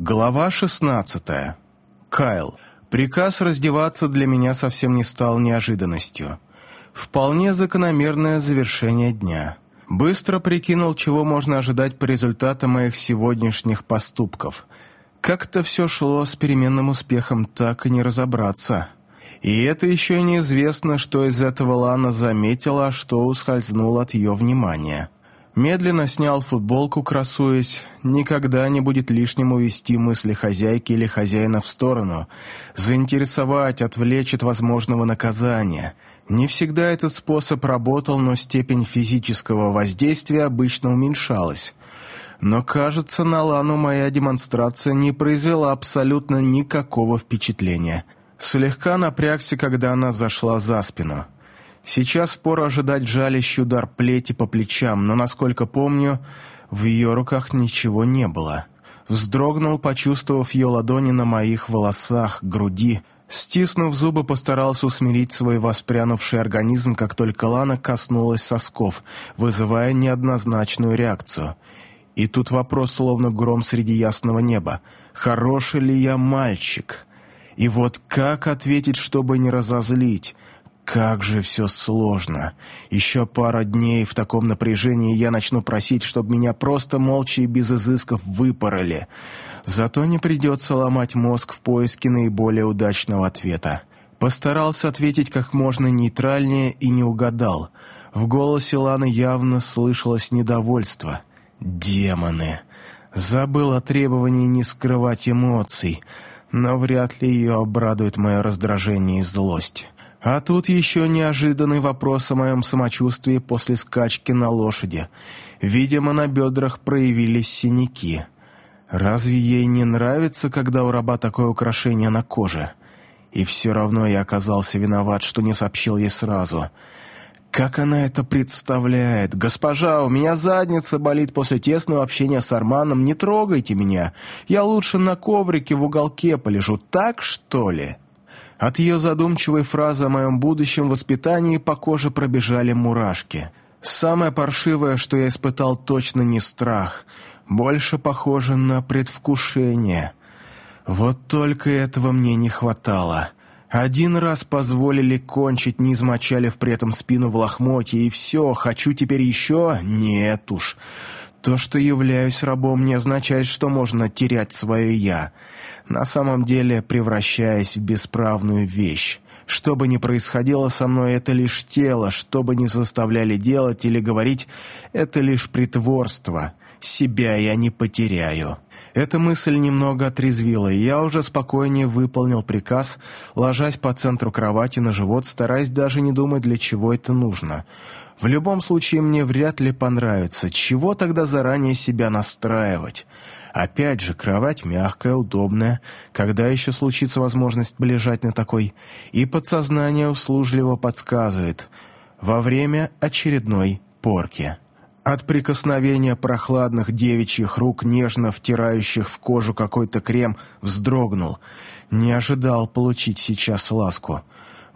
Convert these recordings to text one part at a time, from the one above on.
Глава 16. Кайл. Приказ раздеваться для меня совсем не стал неожиданностью. Вполне закономерное завершение дня. Быстро прикинул, чего можно ожидать по результатам моих сегодняшних поступков. Как-то все шло с переменным успехом, так и не разобраться. И это еще неизвестно, что из этого Лана заметила, а что ускользнуло от ее внимания. Медленно снял футболку, красуясь. Никогда не будет лишним увести мысли хозяйки или хозяина в сторону. Заинтересовать, отвлечь от возможного наказания. Не всегда этот способ работал, но степень физического воздействия обычно уменьшалась. Но, кажется, на Лану моя демонстрация не произвела абсолютно никакого впечатления. Слегка напрягся, когда она зашла за спину. Сейчас пора ожидать жалящий удар плети по плечам, но, насколько помню, в ее руках ничего не было. Вздрогнул, почувствовав ее ладони на моих волосах, груди. Стиснув зубы, постарался усмирить свой воспрянувший организм, как только Лана коснулась сосков, вызывая неоднозначную реакцию. И тут вопрос, словно гром среди ясного неба. «Хороший ли я мальчик?» И вот как ответить, чтобы не разозлить? Как же все сложно. Еще пара дней в таком напряжении я начну просить, чтобы меня просто молча и без изысков выпороли. Зато не придется ломать мозг в поиске наиболее удачного ответа. Постарался ответить как можно нейтральнее и не угадал. В голосе Ланы явно слышалось недовольство. «Демоны!» Забыл о требовании не скрывать эмоций, но вряд ли ее обрадует мое раздражение и злость. А тут еще неожиданный вопрос о моем самочувствии после скачки на лошади. Видимо, на бедрах проявились синяки. Разве ей не нравится, когда у раба такое украшение на коже? И все равно я оказался виноват, что не сообщил ей сразу. Как она это представляет? «Госпожа, у меня задница болит после тесного общения с Арманом. Не трогайте меня. Я лучше на коврике в уголке полежу. Так, что ли?» От ее задумчивой фразы о моем будущем воспитании по коже пробежали мурашки. Самое паршивое, что я испытал, точно не страх. Больше похоже на предвкушение. Вот только этого мне не хватало. Один раз позволили кончить, не измочалив при этом спину в лохмотье, и все, хочу теперь еще? Нет уж. То, что являюсь рабом, не означает, что можно терять свое «я», на самом деле превращаясь в бесправную вещь. Что бы ни происходило со мной, это лишь тело, что бы ни заставляли делать или говорить, это лишь притворство. Себя я не потеряю. Эта мысль немного отрезвила, и я уже спокойнее выполнил приказ, ложась по центру кровати на живот, стараясь даже не думать, для чего это нужно. В любом случае мне вряд ли понравится. Чего тогда заранее себя настраивать? Опять же, кровать мягкая, удобная, когда еще случится возможность лежать на такой, и подсознание услужливо подсказывает во время очередной порки. От прикосновения прохладных девичьих рук, нежно втирающих в кожу какой-то крем, вздрогнул. Не ожидал получить сейчас ласку.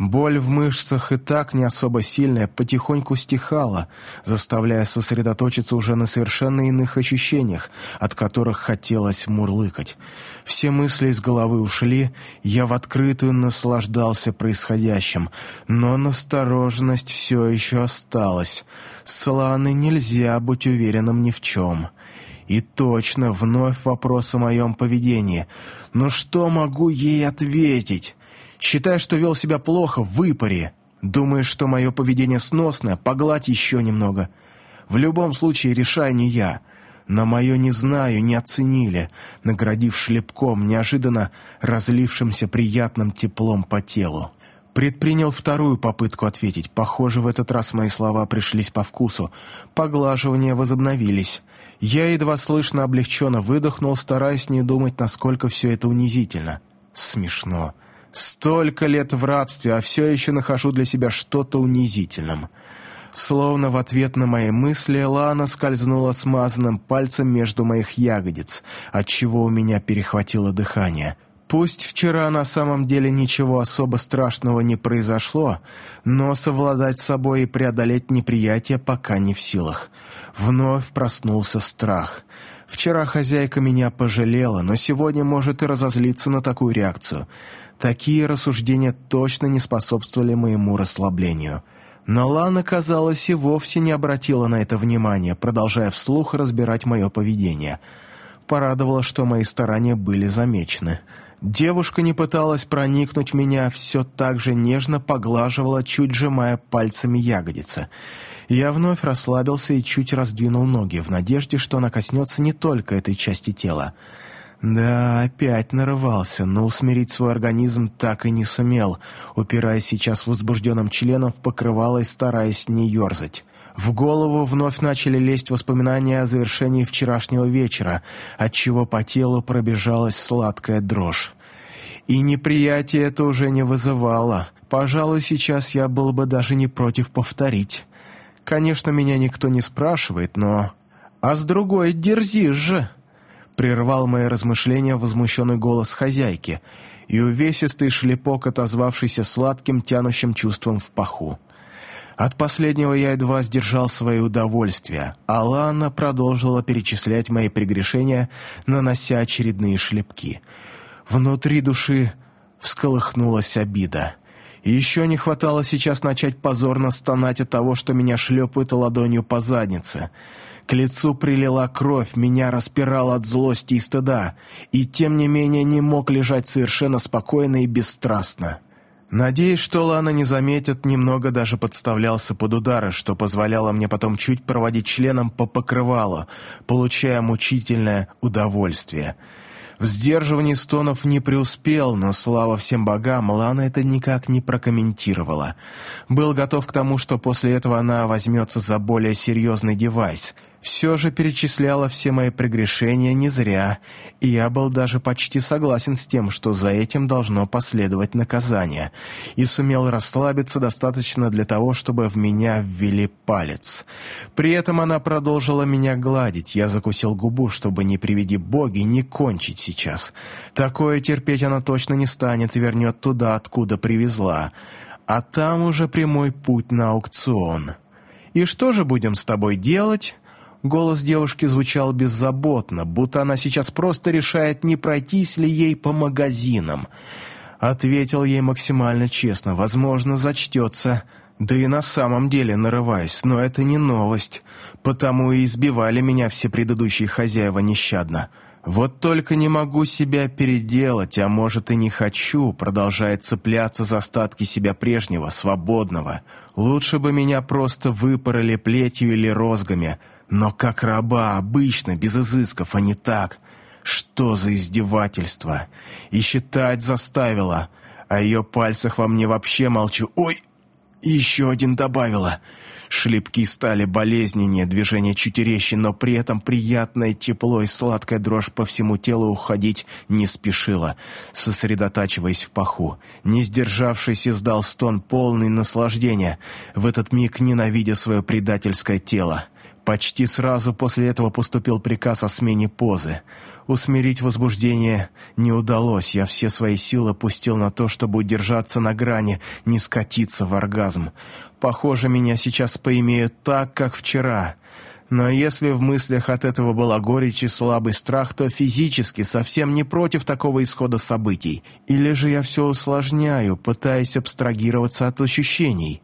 Боль в мышцах и так не особо сильная потихоньку стихала, заставляя сосредоточиться уже на совершенно иных ощущениях, от которых хотелось мурлыкать. Все мысли из головы ушли, я в открытую наслаждался происходящим, но настороженность все еще осталась. С нельзя быть уверенным ни в чем. И точно, вновь вопрос о моем поведении. Но что могу ей ответить? Считай, что вел себя плохо, выпари. Думаешь, что мое поведение сносное, погладь еще немного. В любом случае, решай не я. Но мое не знаю, не оценили, наградив шлепком, неожиданно разлившимся приятным теплом по телу. Предпринял вторую попытку ответить. Похоже, в этот раз мои слова пришлись по вкусу. Поглаживания возобновились. Я едва слышно облегченно выдохнул, стараясь не думать, насколько все это унизительно. Смешно. Столько лет в рабстве, а все еще нахожу для себя что-то унизительным. Словно в ответ на мои мысли, Лана скользнула смазанным пальцем между моих ягодиц, отчего у меня перехватило дыхание. Пусть вчера на самом деле ничего особо страшного не произошло, но совладать с собой и преодолеть неприятие пока не в силах. Вновь проснулся страх — Вчера хозяйка меня пожалела, но сегодня может и разозлиться на такую реакцию. Такие рассуждения точно не способствовали моему расслаблению. Но Лана, казалось, и вовсе не обратила на это внимания, продолжая вслух разбирать мое поведение. Порадовало, что мои старания были замечены. Девушка не пыталась проникнуть в меня, все так же нежно поглаживала, чуть сжимая пальцами ягодицы. Я вновь расслабился и чуть раздвинул ноги, в надежде, что она коснется не только этой части тела. Да, опять нарывался, но усмирить свой организм так и не сумел, упираясь сейчас возбужденным членом в покрывало и стараясь не ерзать. В голову вновь начали лезть воспоминания о завершении вчерашнего вечера, отчего по телу пробежалась сладкая дрожь. И неприятие это уже не вызывало. Пожалуй, сейчас я был бы даже не против повторить. Конечно, меня никто не спрашивает, но... А с другой дерзишь же!» Прервал мои размышления возмущенный голос хозяйки и увесистый шлепок, отозвавшийся сладким, тянущим чувством в паху. От последнего я едва сдержал свои удовольствия, Лана продолжила перечислять мои прегрешения, нанося очередные шлепки. Внутри души всколыхнулась обида. Еще не хватало сейчас начать позорно стонать от того, что меня шлепают ладонью по заднице. К лицу прилила кровь, меня распирал от злости и стыда, и тем не менее не мог лежать совершенно спокойно и бесстрастно. Надеясь, что Лана не заметит, немного даже подставлялся под удары, что позволяло мне потом чуть проводить членом по покрывалу, получая мучительное удовольствие — в сдерживании стонов не преуспел, но, слава всем богам, Лана это никак не прокомментировала. Был готов к тому, что после этого она возьмется за более серьезный девайс — все же перечисляла все мои прегрешения не зря, и я был даже почти согласен с тем, что за этим должно последовать наказание, и сумел расслабиться достаточно для того, чтобы в меня ввели палец. При этом она продолжила меня гладить, я закусил губу, чтобы не приведи боги не кончить сейчас. Такое терпеть она точно не станет и вернет туда, откуда привезла, а там уже прямой путь на аукцион». «И что же будем с тобой делать?» Голос девушки звучал беззаботно, будто она сейчас просто решает, не пройтись ли ей по магазинам. Ответил ей максимально честно, возможно, зачтется. Да и на самом деле нарываясь, но это не новость. Потому и избивали меня все предыдущие хозяева нещадно. Вот только не могу себя переделать, а может и не хочу, продолжая цепляться за остатки себя прежнего, свободного. Лучше бы меня просто выпороли плетью или розгами, но как раба, обычно, без изысков, а не так. Что за издевательство? И считать заставила. О ее пальцах во мне вообще молчу. Ой, еще один добавила. Шлепки стали болезненнее, движение чуть резче, но при этом приятное тепло и сладкая дрожь по всему телу уходить не спешила, сосредотачиваясь в паху. Не сдержавшись, издал стон полный наслаждения, в этот миг ненавидя свое предательское тело. Почти сразу после этого поступил приказ о смене позы. Усмирить возбуждение не удалось, я все свои силы пустил на то, чтобы удержаться на грани, не скатиться в оргазм. Похоже, меня сейчас поимеют так, как вчера. Но если в мыслях от этого была горечь и слабый страх, то физически совсем не против такого исхода событий. Или же я все усложняю, пытаясь абстрагироваться от ощущений.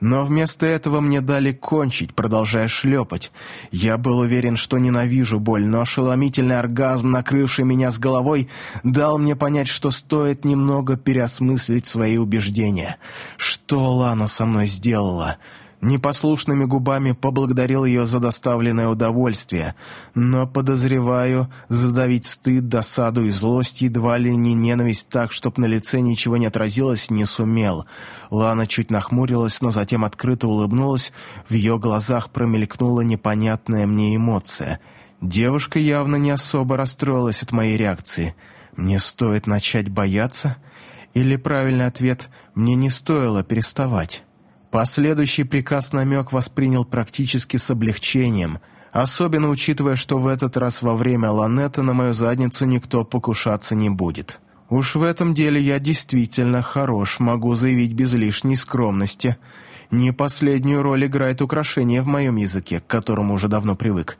Но вместо этого мне дали кончить, продолжая шлепать. Я был уверен, что ненавижу боль, но ошеломительный оргазм, накрывший меня с головой, дал мне понять, что стоит немного переосмыслить свои убеждения. Что Лана со мной сделала? Непослушными губами поблагодарил ее за доставленное удовольствие, но, подозреваю, задавить стыд, досаду и злость, едва ли не ненависть так, чтоб на лице ничего не отразилось, не сумел. Лана чуть нахмурилась, но затем открыто улыбнулась, в ее глазах промелькнула непонятная мне эмоция. Девушка явно не особо расстроилась от моей реакции. «Мне стоит начать бояться?» Или правильный ответ «мне не стоило переставать»? Последующий приказ намек воспринял практически с облегчением, особенно учитывая, что в этот раз во время ланета на мою задницу никто покушаться не будет. Уж в этом деле я действительно хорош, могу заявить без лишней скромности. Не последнюю роль играет украшение в моем языке, к которому уже давно привык.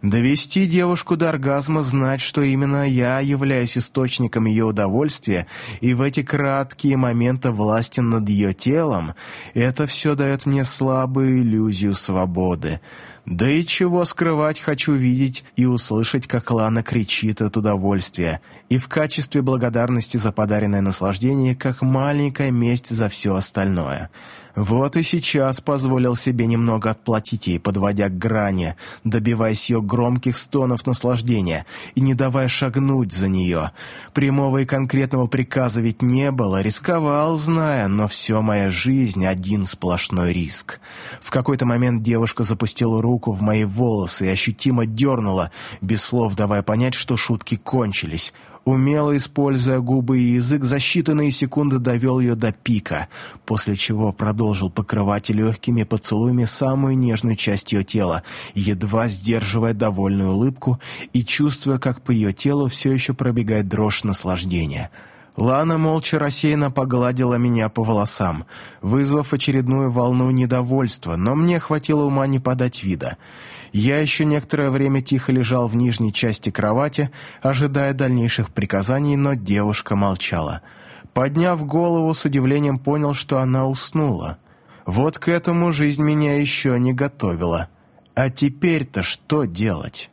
Довести девушку до оргазма, знать, что именно я являюсь источником ее удовольствия, и в эти краткие моменты властен над ее телом, это все дает мне слабую иллюзию свободы. Да и чего скрывать, хочу видеть и услышать, как Лана кричит от удовольствия, и в качестве благодарности за подаренное наслаждение, как маленькая месть за все остальное». Вот и сейчас позволил себе немного отплатить ей, подводя к грани, добиваясь ее громких стонов наслаждения и не давая шагнуть за нее. Прямого и конкретного приказа ведь не было, рисковал, зная, но все моя жизнь — один сплошной риск. В какой-то момент девушка запустила руку в мои волосы и ощутимо дернула, без слов давая понять, что шутки кончились — умело используя губы и язык, за считанные секунды довел ее до пика, после чего продолжил покрывать легкими поцелуями самую нежную часть ее тела, едва сдерживая довольную улыбку и чувствуя, как по ее телу все еще пробегает дрожь наслаждения — Лана молча рассеянно погладила меня по волосам, вызвав очередную волну недовольства, но мне хватило ума не подать вида. Я еще некоторое время тихо лежал в нижней части кровати, ожидая дальнейших приказаний, но девушка молчала. Подняв голову, с удивлением понял, что она уснула. Вот к этому жизнь меня еще не готовила. А теперь-то что делать?